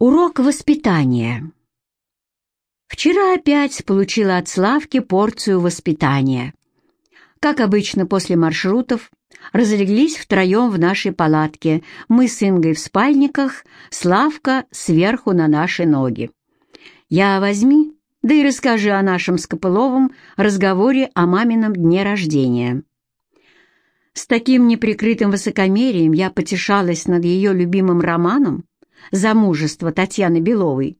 Урок воспитания. Вчера опять получила от Славки порцию воспитания. Как обычно после маршрутов, разлеглись втроем в нашей палатке, мы с Ингой в спальниках, Славка сверху на наши ноги. Я возьми, да и расскажи о нашем с Копыловым разговоре о мамином дне рождения. С таким неприкрытым высокомерием я потешалась над ее любимым романом «Замужество» Татьяны Беловой,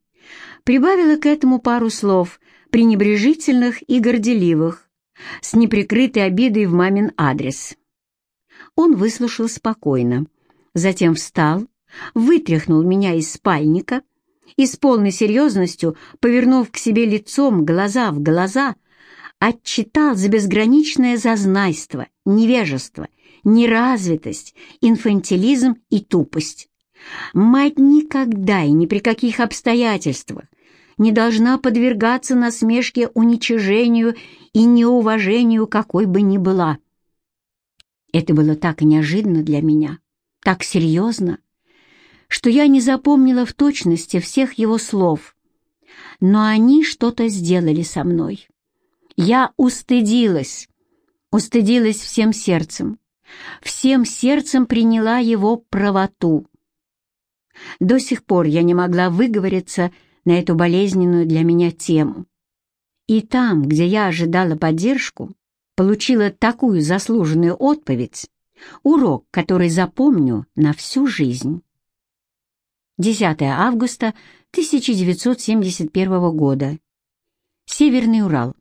прибавила к этому пару слов, пренебрежительных и горделивых, с неприкрытой обидой в мамин адрес. Он выслушал спокойно, затем встал, вытряхнул меня из спальника и с полной серьезностью, повернув к себе лицом глаза в глаза, отчитал за безграничное зазнайство, невежество, неразвитость, инфантилизм и тупость. Мать никогда и ни при каких обстоятельствах не должна подвергаться насмешке, уничижению и неуважению какой бы ни была. Это было так неожиданно для меня, так серьезно, что я не запомнила в точности всех его слов, но они что-то сделали со мной. Я устыдилась, устыдилась всем сердцем, всем сердцем приняла его правоту. До сих пор я не могла выговориться на эту болезненную для меня тему. И там, где я ожидала поддержку, получила такую заслуженную отповедь, урок, который запомню на всю жизнь. 10 августа 1971 года. Северный Урал.